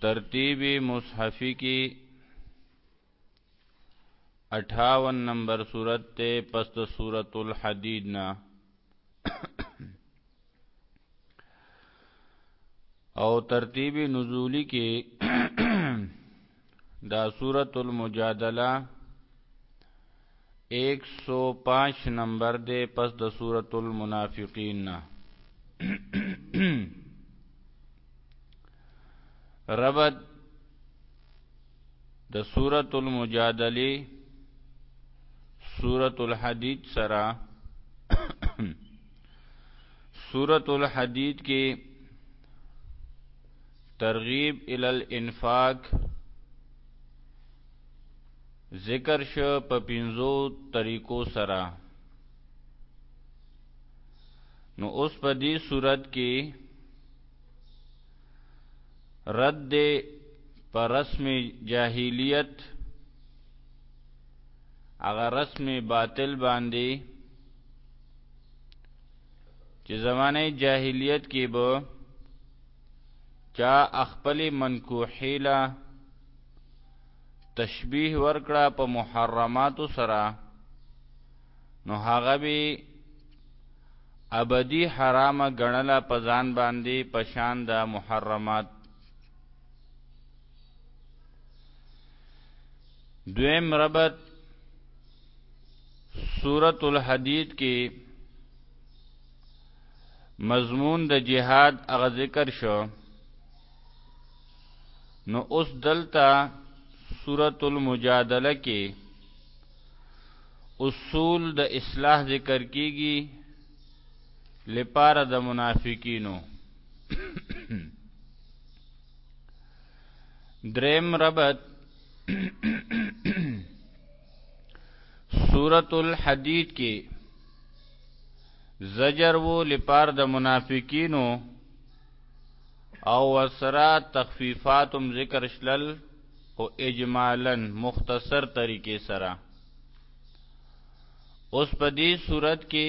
ترتیب مصحفی کی 58 نمبر صورت ته پس د سورۃ الحدید نا او ترتیب نزولی کې دا سورة المجادله 105 نمبر دے پس د سورة المنافقین نا ربط د سورة المجادله سورة الحدید سرا سورة الحدید کې ترغیب الی الانفاق ذکر شو په پنځو طریقو سره نو اوس په دې صورت کې رد پر رسم جاهلیت هغه رسم باطل باندې چې زمانه جاهلیت کې به چا خپل منکوحی له تشبیه ورکړه په محرماتو سره نو هغه به ابدی حرام غنله په ځان باندې پشان د محرمات دویم ربط سورۃ الحدید کې مضمون د جهاد هغه ذکر شو نو اوس دلته سورۃ المجادله کې اصول د اصلاح ذکر کیږي لپاره د منافقینو دریم ربط سورۃ الحدید کې زجر وو لپاره د منافقینو او وسرا تخفیفاتم ذکر شلل او اجمالا مختصر طریقې سره اوس په دې صورت کې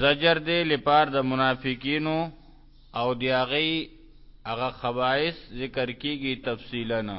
زجر دې لپار د منافقینو او دی هغه هغه خبائس ذکر کیږي تفصیلا نه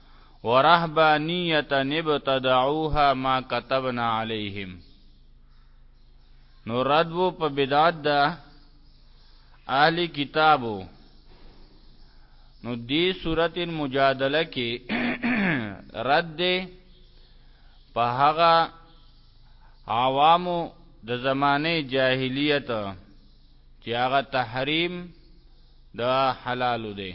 ورهبانیة ابتدعوها ما کتبنا علیهم نو رد وو په بدعت د اهل کتابو نو دی صورت مجادله کې رد دی په هغه عوامو د زمانه جاهلیت چې هغه تحریم دا حلال دی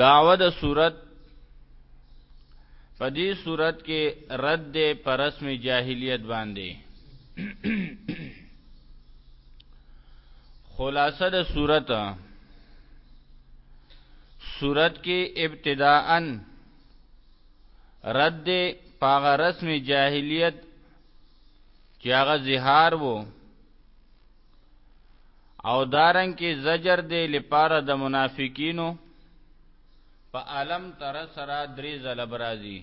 دعوه د صورت په دې صورت کې رد دی پر رسم جاهلیت باندې خلاصه د صورت صورت کې ابتداءا رد پاغه رسم جاهلیت چې هغه زهار وو او دارن کې زجر دی لپاره د منافقینو په علم تر سره درې ځله برازي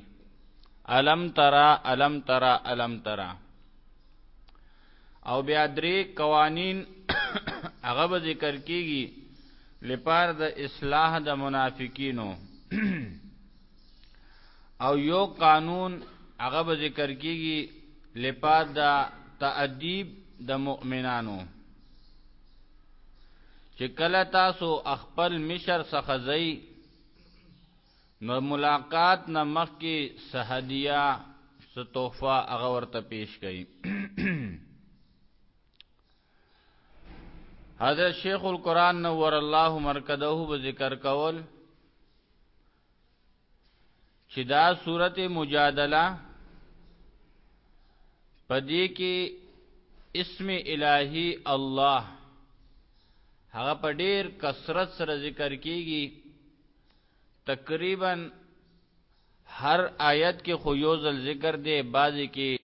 علم ترا علم ترا علم ترا او بیا درې قوانین هغه به ذکر کیږي لپاره د اصلاح د منافقینو او یو قانون هغه به ذکر کیږي لپاره د تأدیب د مؤمنانو چې کله تاسو خپل مشر څخه ځئ نو ملاقات نه مخکې سهدیه څه تحفه هغه ورته پیش کړئ حضرت شیخ القرآن نور الله مرکده به ذکر کول چې دا صورت مجادله پدې کې اسم الہی الله هغه په ډیر کثرت سره ذکر کیږي تقریبا هر آیت کې خو یو ځل ذکر دی بعضی کې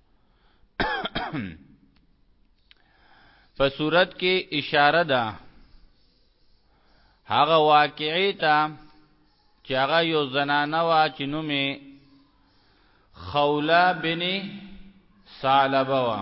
په صورت کې اشاره ده هغه واقعي ته چې هغه یو زنانه وا چې نومې خوله بن ثعلبه وا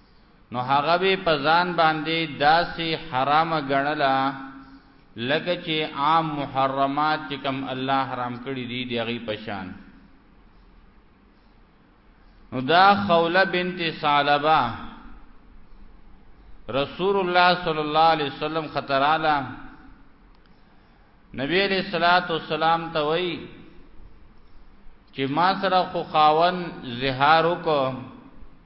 نو هغه به په ځان باندې داسې حرامه ګڼله لکه چې عام محرمات چې کوم الله حرام کړی دي د هغې په شان نو دا خوله بنت ثعلبه رسول الله صلی الله علیه وسلم خطراله نبی علیہ الصلات والسلام ته وایي چې ما سره خو خاون زهار وکړ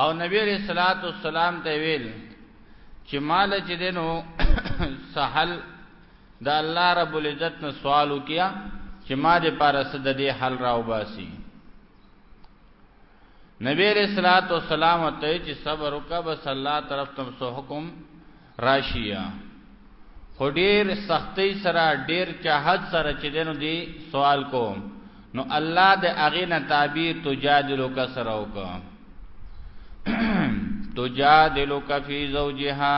او نبی علیہ الصلوۃ والسلام ته ویل چې مال چې دینو سهل د الله رب العزت نه سوال وکیا چې ما دې پاره صد دې حل راو باسي نبی علیہ الصلوۃ والسلام ته چې صبر وکړه بس الله طرف تم سو حکم راشیا خو ډیر سختی سره ډیر چاهت سره چې دنو دی سوال کوم نو الله د اغه نه تعبیر تجادلو کا سره وک تجادلو کا فی زوجها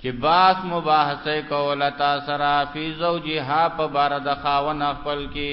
چې باس مباحثه کوله تا سره فی زوجها په بار د خاون خپل کې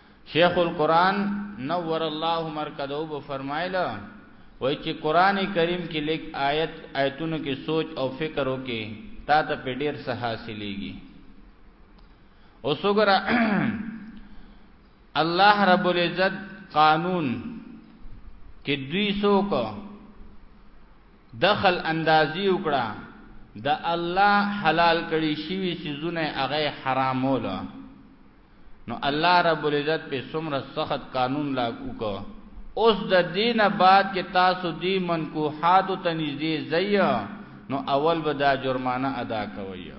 شیخ القرآن نور الله مرکزه وب فرمایله وای چې قران کریم کې لیک آیت آیتونو کې سوچ او فکر وکي تا ته په ډیر څه حاصلېږي اوس وګوره الله رب العزت قانون کې دوی څوک دخل اندازي وکړه د الله حلال کړي شوی سيزونه هغه حراموله نو الله رب العزت په څومره سخت قانون لاګو کو اوس د دین بعد کې تاسو دی منکوحات ته نږدې زیا نو اول به دا جرمانه ادا کوی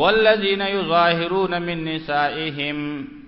والذین یظاهرون من نسائهم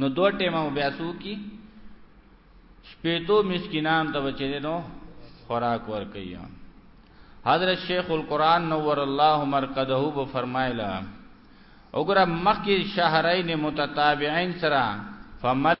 نو دوه ټیمه بیا سو کی شپېتو مسکینان ته بچی نو خوراک ور کوي حضرت شیخ القرآن نور الله مرقده به فرمایله وګوره مخکې شهرین متتابعین سره فمل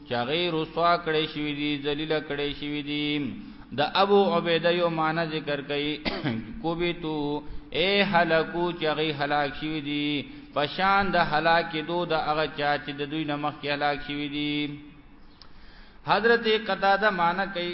چې هغه رسوا کړي شوی دي ذلیل کړي شوی دي د ابو عبیده یو معنی ذکر کړي کوبیتو اے هلاکو چې هغه هلاک شوی دي پشان د هلاک دو د هغه چا چې د دوی نمخ کې هلاک شوی دي حضرت قتاده معنی کوي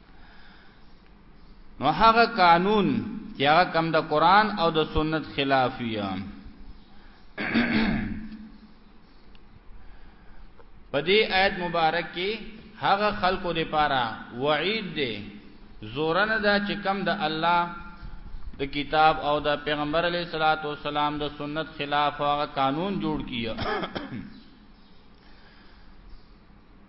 نو هغه قانون چې هغه کم د قران او د سنت خلاف وي په دې آیت مبارک کې هغه خلکو لپاره وعید دی زورن دا چې کم د الله د کتاب او د پیغمبر علی صلوات و سلام د سنت خلاف هغه قانون جوړ کیه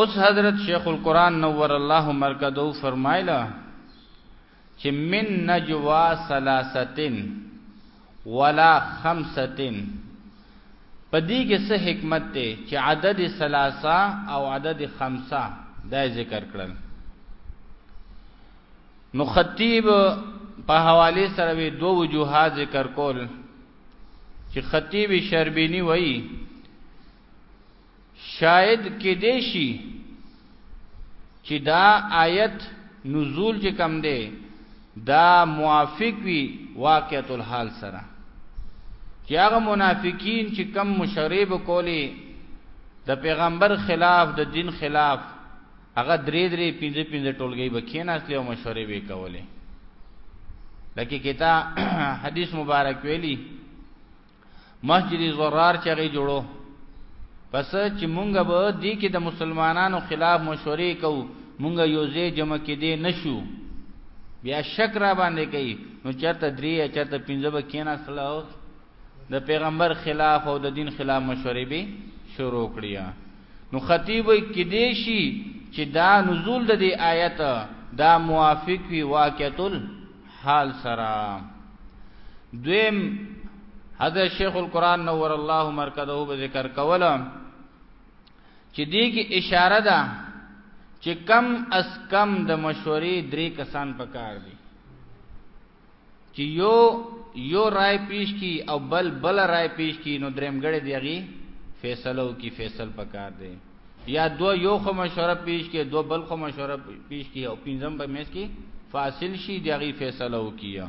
اوس حضرت شیخ القرآن نور الله مرکزو فرمایله چې من نجوا ثلاثتين ولا خمسه په دې کې څه حکمت دی چې عدد ثلاثه او عدد خمسه دا ذکر کړل نو خطیب په حواله سره دوه وجوهات ذکر کول چې خطیب شربینی وایي شاید کې دی شي چې دا آیت نزول چې کم دی دا موافق وي واقعیت الحال سره چې هغه منافقین چې کم مشرب کولی د پیغمبر خلاف د دین خلاف هغه درې درې پنځه پنځه ټولګي به کېناستلې او مشورې به کولې لکه کتا حدیث مبارک ویلی مسجد زرار چغی جوړو پس چې مونږ به دی کې د مسلمانانو خلاف مشورې کوو مونږ یو ځای جمع کې دی نشو بیا شک را باندې کوي نو چرته درې چرته پنځه به کینا سلام د پیغمبر خلاف او د دین خلاف مشورې به شروع کړی نو خطیب وي کې دی شي چې دا نزول د دې آیت دا موافق وي واقعتل حال سره دویم حضرت شیخ القرآن نور الله مرکزه به ذکر کوله چې دې کې اشاره ده چې کم اس کم د مشورې درې کسان پکار دي چې یو یو رائے پیش کی او بل بل رائے پیش کی نو دریم ګړې دیږي فیصله او کی فیصل پکار دی یا دو یو خو مشوره پیش کی دو بل خو مشوره پیش کی او پنځم په میس کی فاصل شي دیږي فیصله او کیه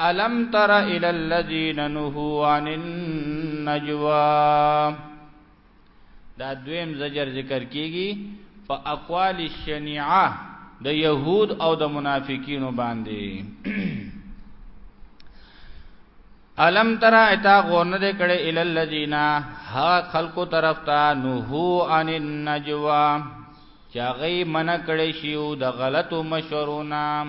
الم تر الى الذين نهوا عن النجوا دا دویم زجر ذکر کیږي په اقوال الشنیعه د يهود او د منافقینو باندې الم ترا اتا غون دې کړه ال الذین ها خلق طرف تا نهو عن النجوا چاغي من کړه شیو د غلطو مشورو نام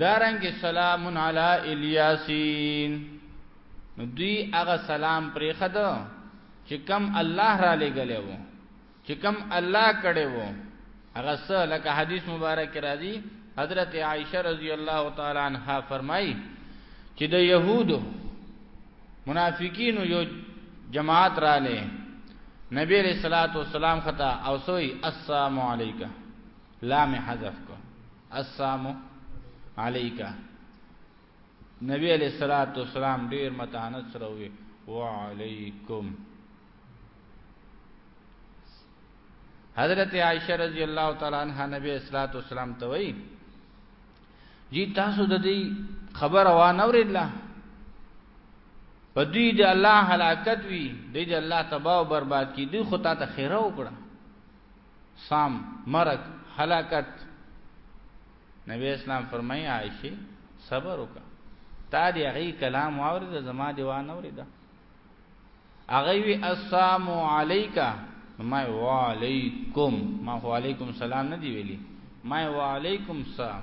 دارنګ سلام علی الیاسین نو دوی هغه سلام پرې خدو چې کم الله را لګلې وو چې کم الله کړي وو هغه څه لکه حدیث مبارک راځي حضرت عائشه رضی الله تعالی عنها فرمایي چې د يهودو منافقینو یو جماعت را لې نبی رسول الله والسلام خطا او سوئی السلام علیکم لام حذف کو السلام علیکا نبی علیہ الصلوۃ والسلام ډیر متانت سره وی وعلیکم حضرت عائشہ رضی اللہ تعالی عنہا نبی علیہ الصلوۃ والسلام ته وی جی تاسو د دې خبر وا نه ورېدله په دې د الله هلاکت وی د الله تباہ او برباد کی دی خو تا ته خیره وکړه سام مرګ هلاکت نبی اسلام فرمایي عائشه صبر وکړه تا دی هغه کلام واورید زما دی وانه اورید هغه وی السلام علیکا ما وعلیکم ما هو علیکم سلام نه دی ویلی ما وعلیکم سلام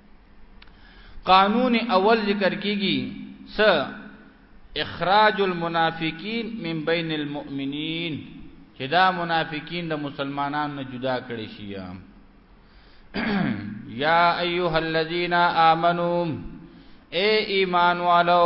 قانون اول ذکر کیږي س اخراج المنافقین من بین المؤمنین چې دا منافقین د مسلمانانو نه جدا کړي شي یا ایها الذین آمنو اے ایمان والو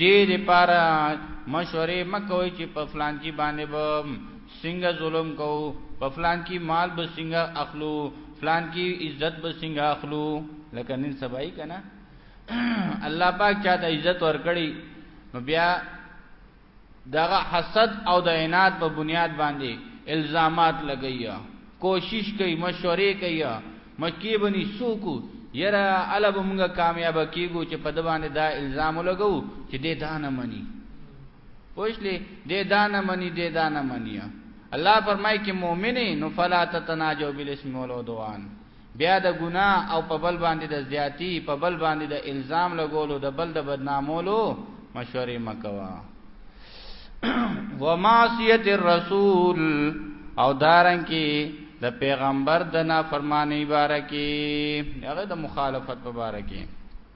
دې لپاره مشورې مه کوئ چې په فلانکي باندې به څنګه ظلم کوو، په فلانکي مال به څنګه اخلو، فلانکي عزت به څنګه اخلو. لکه نن سبا یې که نه الله پاک چا ته عزت ورکړي نو بیا دغه حسد او د عناد په بنیاد باندې الزامات لګي کوشش کوي مشورې کوي مکی بني سوکو یرا الا به موږ کامیاب کیږو چې په د باندې دا الزام لګو چې دې دا نه مني پوښلې دې دا نه مني دې دا نه مني الله فرمایي چې مؤمنه نو فلا تتناجو بالاسم والعدوان بیا د ګناه او په بل باندې د زیاتی په بل باندې د الزام لګولو د بل د بدنامولو مشورې مکوا ومعصیت الرسول او دارن کې د پیغمبر د نافرمانی باره کې هغه د مخالفت په باره کې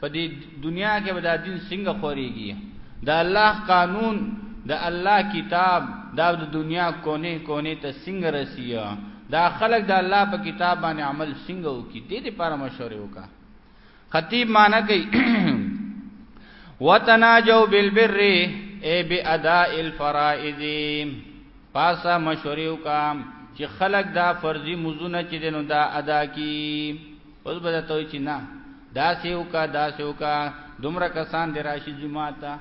په دې دنیا کې به دا دین څنګه خوريږي دا الله قانون د الله کتاب دا د دنیا کونه کونه ته څنګه رسیه دا خلق د الله په کتاب باندې عمل څنګه وکي دې لپاره مشورې وکا خطیب معنی کوي وتناجو بالبر اي باداء الفرائض پاسا مشورې وکا چې خلق دا فرضي مزونه چې دینو دا ادا کی اوس به ته وای چې نه دا سیو کا دا سیو کا دومره کسان دی راشي جمعه ته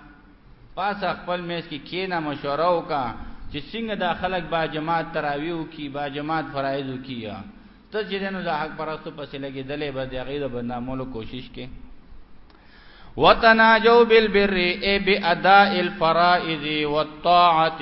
پاس خپل میس کې کینا مشوره وکا چې څنګه دا خلک با جماعت تراویو کی با جماعت فرایض کیا ته چې دنو د حق پرستو پسې لګي دلې به د غیر بدنامولو کوشش کې وتناجو بالبر ای باداء الفرائض والطاعه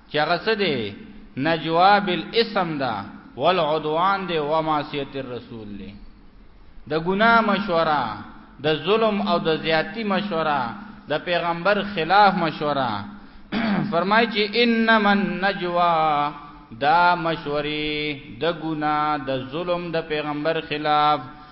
چې هغه څه دی نجوا بالاسم ده والعدوان دی ومعصیت الرسول دی د ګناه مشوره د ظلم او د زیاتی مشوره د پیغمبر خلاف مشوره فرمای چې انما النجوا دا مشوري د ګنا د ظلم د پیغمبر خلاف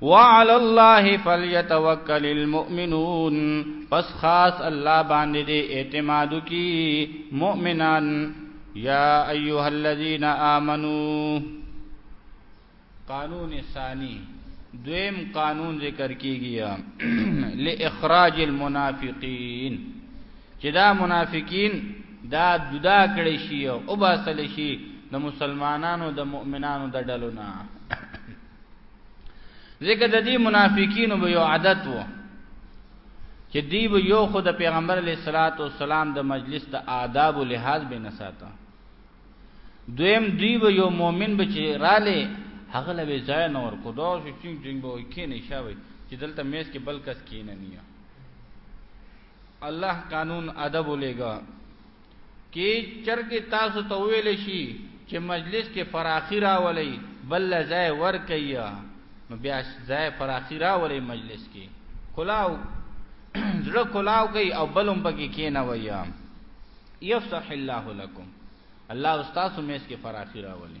وعلى الله فليتوكل المؤمنون پس خاص الله باندې دې اعتماد کی مؤمنان یا ایها الذين امنوا قانون ثانی دویم قانون ذکر کیږي لاخراج المنافقین چې دا منافقین دا جدا کړي شي او باسل شي د مسلمانانو د مؤمنانو د ډلو نه ځکه د دې منافقینو به یو عادت وو چې دی به یو خو د پیغمبر علی صلوات و سلام د مجلس د آداب او لحاظ به نه ساته دویم دی به یو مؤمن به چې رااله هغه له ځای نور کو دا چې چنګ چنګ به وای کې نه شاوي چې دلته میز کې بل کس کې نه نیه الله قانون ادب ولېګا که چرته تاسو ته ویل شي چې مجلس کې فراخي راولئ بل ځای ورکړئ نو بیا ځای فراخي راولئ مجلس کې کلاو زړه کلاو کوي او بلوم پکې کېنوي یفصح الله لكم الله استاد مېس کې فراخي راولي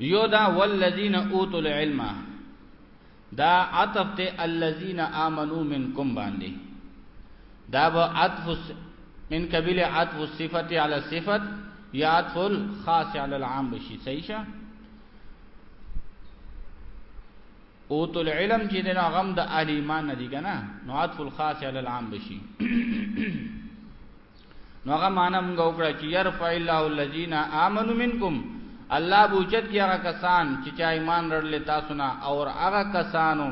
یو دا والذین اوتو العلم دا عطف ته الذین آمنو منکم باندې دا به عطف من قبیل عطف الصفت علی الصفت یا عطف الخاص علی العام بشي صحیح شه اوت العلم چې دنا غم د اهل ایمان نه دي کنه نو عطف الخاص علی العام بشي نو هغه معنا موږ وکړه چې يرفع الله الذين امنوا منکم الله بوجت کې هغه کسان چې چا ایمان لرل تاسو نه او هغه کسانو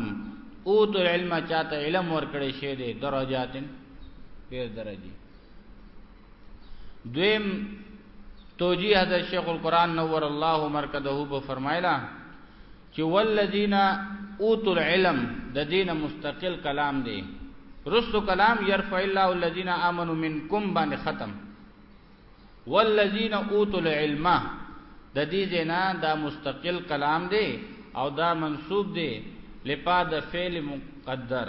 او تو علم چاته علم ورکړي شه دي درجاتن پیر درجه دویم توجیه د شیخ القرآن نور الله مرکزه به فرمایلا چې والذین اوتوا العلم د دین مستقل کلام دی رسو کلام يرفع الله الذين امنوا منكم باندې ختم والذین اوتوا العلم د دې زنا دا مستقل کلام دی او دا منسوب دی لپاره د فعل مقدر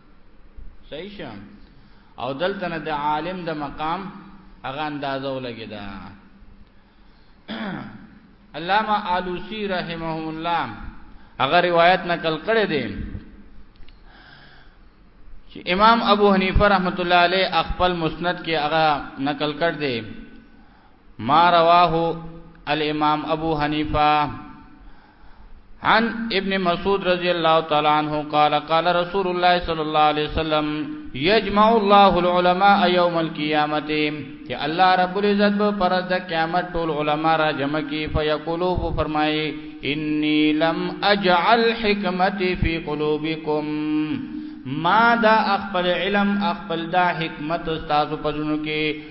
صحیح شه او دلته نه د عالم د مقام هغه اندازه ولګی دا علامه آلوسی رحمه الله هغه روایت نقل کړی دی چې امام ابو حنیفه رحمت الله علیه خپل مسند کې هغه نقل کړ دی ما رواه الامام ابو حنیفه عن ابن مسعود رضی اللہ تعالی عنہ قال قال رسول الله صلی الله علیه وسلم یجمع الله العلماء یوم القیامه کہ اللہ رب العزت به پر د قیامت ټول علما را جمع کی فیقولو فرمای انی لم اجعل حکمتی فی قلوبکم ما دا اخبر علم اخبر دا حکمت استاد پزونو کې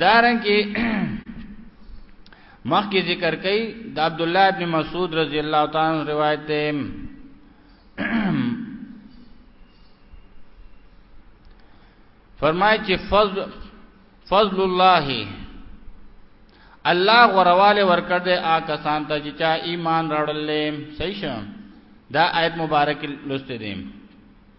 دارنګه مخکې ذکر کړي د عبد الله ابن مسعود رضی الله تعالی عنہ روایت ده فرمایي چې فضل فضل الله الله غرواله ورکړ دې آ کسان ته چې چا ایمان راړلې صحیح شه دا آیت مبارک لسته دي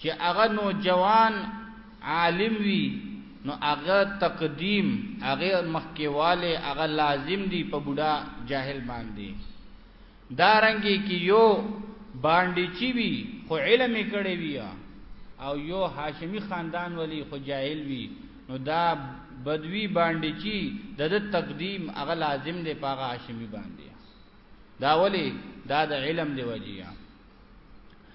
چې هغه نو جوان عالم وي نو هغه تقدیم هغه مخکیواله هغه لازم دی په بوډا جاهل باندې دارنګي کې یو باندې چی وی خو علم کړي وی او یو هاشمی خاندان ولی خو جاهل وی نو دا بدوی باندې چی د تقدیم هغه لازم دی په هغه هاشمی باندې دا ولی دا د علم دی وجیه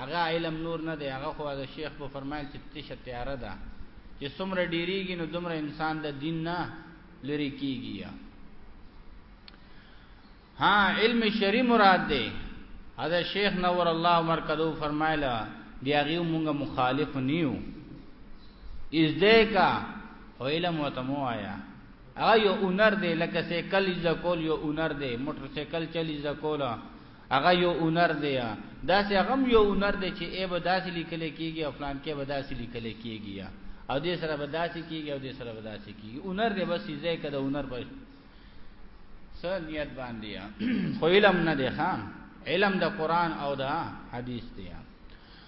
هغه علم نور نه دی هغه خو د شیخ په فرمایل چې تشه تیاره ده چې څومره ډیریږي نو دومره انسان د دین نه لری کیږي ها علم شری مراد دی حضرت شیخ نور الله مرکزو فرمایله دی هغه مونږه مخالف نیو از دې کا او علم وتمو آیا هغه یو اونر دی لکه سیکل ز کول یو اونر دی موټر سیکل چلی ز کولا هغه یو اونر دی یا داسې هغه هم یو اونر دی چې ای به داسې لیکل کېږي او فلان کې به داسې لیکل کېږي یا او دې سره به داسې کېږي او دې سره به داسې کېږي اونر دی بس یې کده اونر به سره نیت باندې یا خو علم نه دی خام علم د قران او د حدیث دی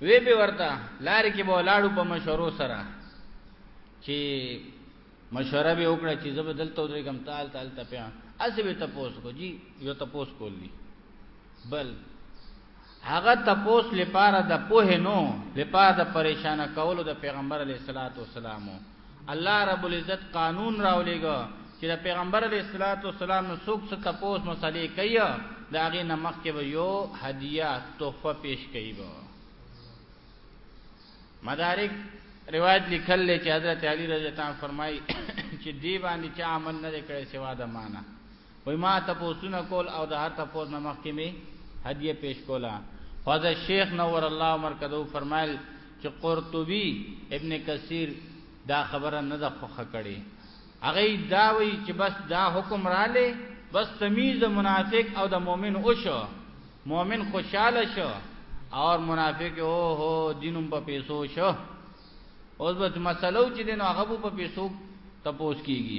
وی به ورته لارې کې به لاړو په مشورو سره چې مشوره به وکړه چې زب دلته دوی کم تال تال تپیا اسی به تپوس کو جی یو تپوس کولی بل هغه تپوس لپاره د پوه نو لپاره د پریشان کولو د پیغمبر علی صلوات و سلامو الله رب العزت قانون راولېګو چې د پیغمبر علیه الصلاۃ والسلام نو څوک څه تپوس مسلې کوي دا غي نمخ کې به یو هدیه تحفه پیش کوي به مدارک روایت لیکل چې حضرت علی رضی الله عنه فرمایي چې دی باندې چا عمل نه کړی سوا د معنا وای ما تپوسونه کول او د هر تپوس نه مخکې می هدیه پیش کوله خو د شیخ نور الله مرکزو فرمایل چې قرطبي ابن کثیر دا خبره نه ده خوخه کړي هغه دا وی چې بس دا حکم رااله بس تمیز د منافق او د مؤمن اوشو مؤمن خوشاله شو او منافق او هو دینم په پیسو شو اوس به مسلو چې دین هغه په پیسو تپوس کیږي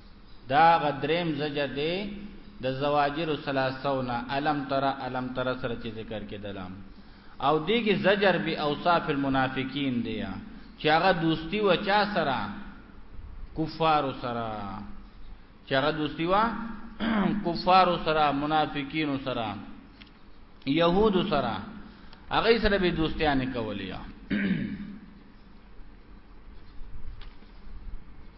دا غدریم زجر دی د زواجر ثلاثونه علم تر علم تر سره چې ذکر کېدلم او دیګه زجر به اوصاف المنافقین دی چې هغه دوستی و چا سره کفار سره چې هغه دوستی و کفار سره منافقین سره يهود سره هغه سره به دوستیانه کولیا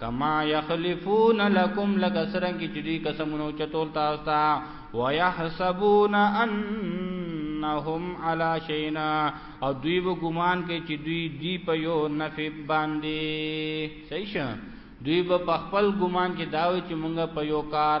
کما یخلفون لکم لکه څرنګه چې دوی قسمونه چتول تاسو ته ويحسبون انهم على شينا او دوی به ګمان کوي چې دوی دی په یو نفع باندې صحیح شه دوی به خپل ګمان کې داوي چې مونږ په یو کار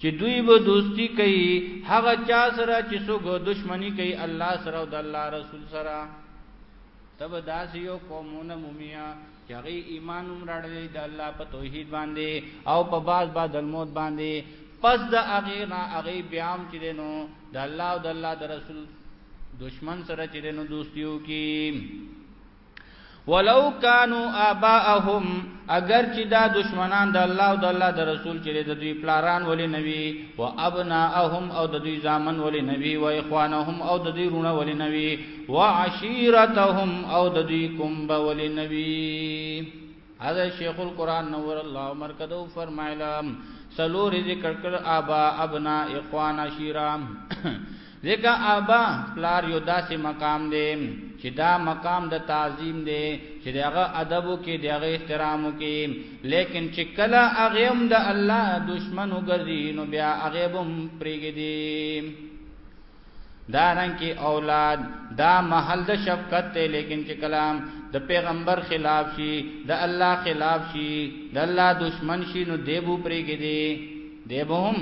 چې دوی به دوستی کوي هغه چا سره چې څوک دښمنی کوي الله سره او د الله رسول سره تب داس یو قومونه مومیا چې هغه ایمان هم راړلې د الله په توحید باندې او په باز بعد الموت باندې پس د هغه نه هغه بیا هم چې نو د الله او د الله د رسول دشمن سره چې نو دوستیو کې ولو کانو آباءهم اگر چې دا دشمنان د الله او د الله د رسول چې د دوی پلاران ولې نوي او ابناءهم او د دوی ځامن ولې نوي او اخوانهم او د دوی رونه ولې نوي او عشيرتهم او د دوی کومبه ولې نوي هذا شیخ القران نور الله مرکزو فرمایلا سلور ذکر کړ ابا ابنا اخوان عشیرا ذکر ابا پلار یو داسې مقام دی چې دا مقام د تعظیم دی چې دغه ادب کې دغه احترام کې لیکن چې کله هغه هم د الله دشمن وګرځي نو بیا هغه هم پریږدي دا رنګ کې اولاد دا محل د شفقت ته لیکن چې کلام د پیغمبر خلاف شي د الله خلاف شي د الله دشمن شي نو دیبو پرېګې دی دیبو هم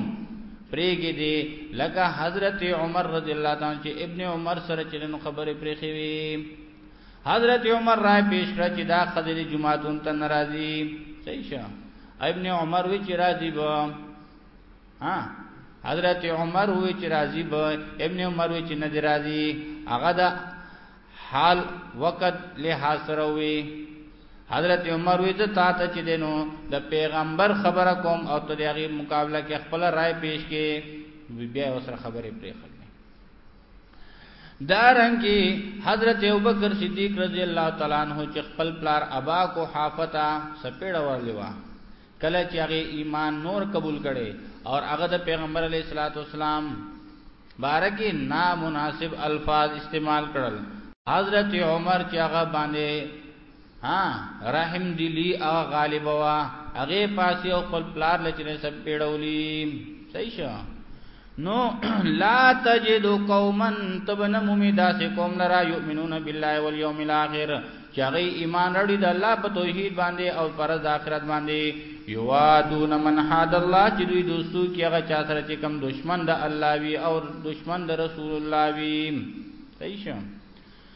پرېګې دی لکه حضرت عمر رضی الله تعالی چې ابن عمر سره چې نو خبرې پرې خوي حضرت عمر را پیش کړ چې دا خدای جمعهتون ته ناراضي صحیح شه ابن عمر وی چې راضي به ها حضرت عمر وی چې راضی به ابن عمر وی چې نه دی راضی هغه دا حال وقت له حاصل وی حضرت عمر وی ته تا ته چې دینو د پیغمبر خبره کوم او ته دغه مقابله کې خپل رائے پیش کې بیا وسره خبرې پرې خل دارنګي حضرت ابوبکر صدیق رضی الله تعالی عنہ چې خپل پلار ابا کو حافتا سپېړه ورلوا کله چې هغه ایمان نور قبول کړي او هغه د پیغمبر علی صلوات والسلام بارکی نامناسب الفاظ استعمال کړل حضرت عمر چې هغه باندې ها رحم دلی او غالب وا هغه پاسی او خپل پلار لچنه سب پیړولی صحیح شو نو لا تجد قوما تبن مومی داس قوم لرا یؤمنون بالله والیوم الاخر چې هغه ایمان لري د الله په توحید باندې او پر د آخرت باندې یوادون من حد الله چې دوی دوستو کې هغه چا سره چې کم دشمن د الله وی او دشمن د رسول الله وی صحیح شه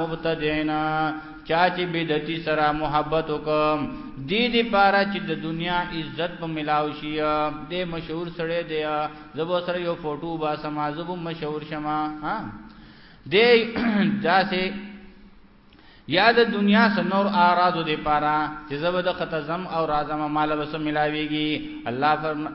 مبتدعنا چا چې بدعتي سره محبت وکم دې دې پاره چې د دنیا عزت په ملاو شي دې مشهور سره دې زبو سره یو فوټو با سما زبو مشهور شما ها دې داسې یا د دنیا سنور اعراض دې پاره چې زبو د ختزم او رازم مال وسم ملاويږي الله فرمایي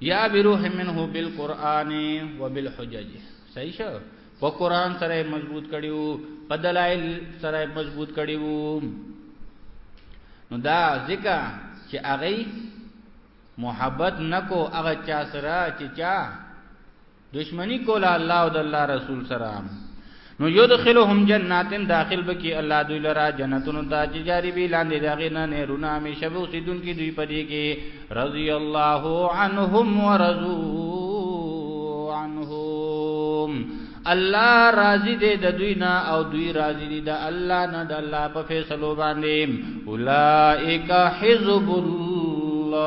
یا بروح منه بالقران وبالحجج صحیح شو په قران سره مضبوط کړیو په دلایل سره مضبوط کړیو نو دا ځکه چې هغه محبت نکو هغه چا سره چې چا دشمنی کوله الله او د الله رسول سره نو یدخلهم جناتن داخل بکی الله دوی لرا جنتونو ته چې جاری به لاندې داغې نه نهرونه همیشه به اوسیدون کې دوی پدې کې رضی الله عنهم ورضوا عنهم الله راضی دی د دوی نه او دوی راضی دي د الله نه د الله په فیصلو باندې اولائک حزب الله